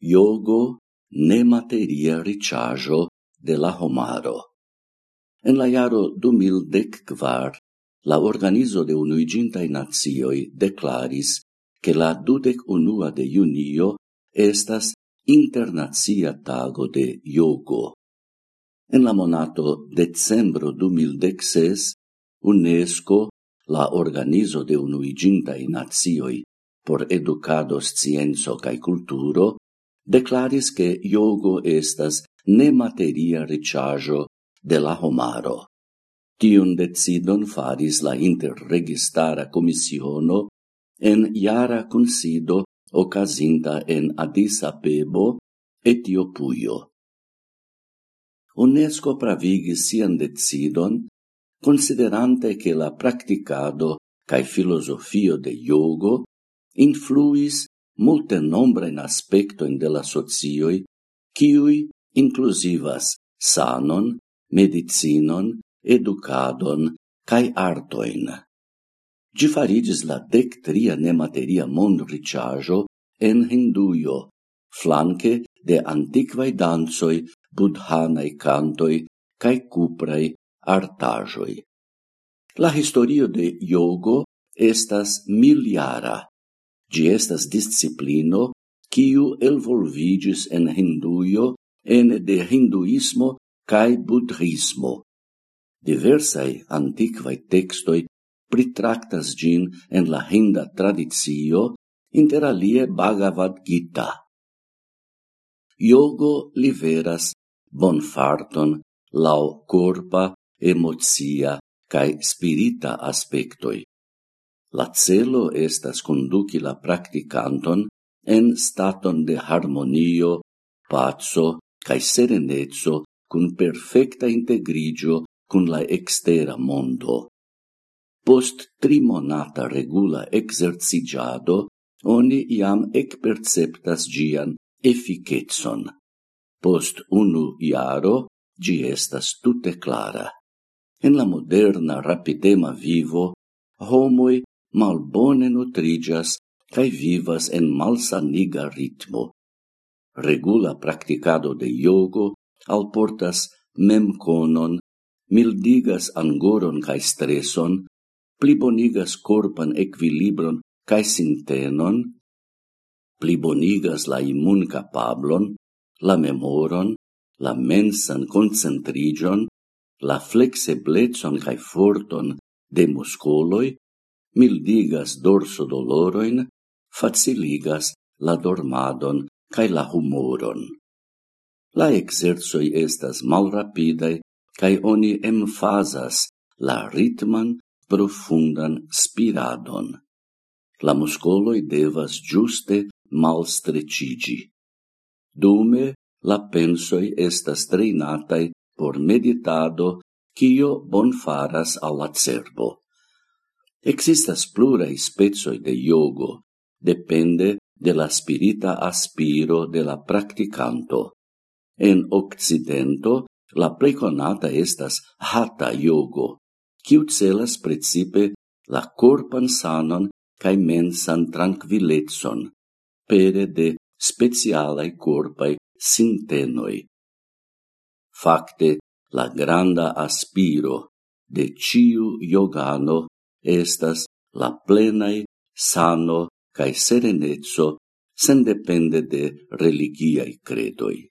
yogo ne materia ricciajo de la homaro. En la iaro 2014, la organizo de unuigintai nazioi declaris che la dudec unua de junio estas internazia tago de yogo. En la monato decembro 2016, UNESCO, la organizo de unuigintai nazioi por educado, scienzo cae culturo, declaris che yogo estas ne materia de la homaro. Tiun decidon faris la interregistara commissiono en iara consido ocasinta en Addis Abebo, Etiopuio. UNESCO pravigis sian decidon, considerante che la practicado cae filosofio de yogo influis multe nombrain aspectoin de la socioi, ciui inclusivas sanon, medicinon, educadon, cae artoin. Gi farigis la dectria nemateria mond ricciajo en Hinduio, flanque de antiquae danzoi, budhanae cantoi, cae cuprae artajoi. La historio de yogo estas miliara, Gi estas disciplino kiu elvolvigis en hinduio en de hinduismo cae budhismo. Diversai antiquae textoi pritractas gin en la hinda tradizio, inter alie Bhagavad Gita. Yogo liveras bonfarton lau corpa, emozia, cae spirita aspectoi. La celo estas conduci la practicanton en staton de harmonio, pazzo, cae serenezzo cun perfecta integrigio cun la extera mondo. Post trimonata regula exercigiado, oni iam ec perceptas gian efficetson. Post unu iaro, gi estas tutte clara. En la moderna rapidema vivo, homoi malbone nutrigas cae vivas en malsaniga ritmo. Regula practicado de yogo alportas memconon, mildigas angoron cae streson, plibonigas corpan equilibron cae sintenon, plibonigas la immun capablon, la memoron, la mensan concentrigion, la flexeblezon cae forton de muscoloi, mildigas dorso doloroin, faciligas la dormadon cae la humoron. La exerzoi estas mal rapidae, cae oni emfasas la ritman, profundan spiradon. La muscoloi devas giuste malstrecigi. Dume, la pensoi estas treinatai por meditado, cio bonfaras alla cerbo. Existas plurae spezoi de yogo, depende de la spirita aspiro de la practicanto. En Occidento, la pleconata estas Hatha Yogo, kiu celas principe la corpan sanon cae mensan tranquilletson, pere de specialae corpae sintenoi. Fakte, la granda aspiro de ciu yogano estas la plenai sano cae serenezzo sendepende de religiai credoi.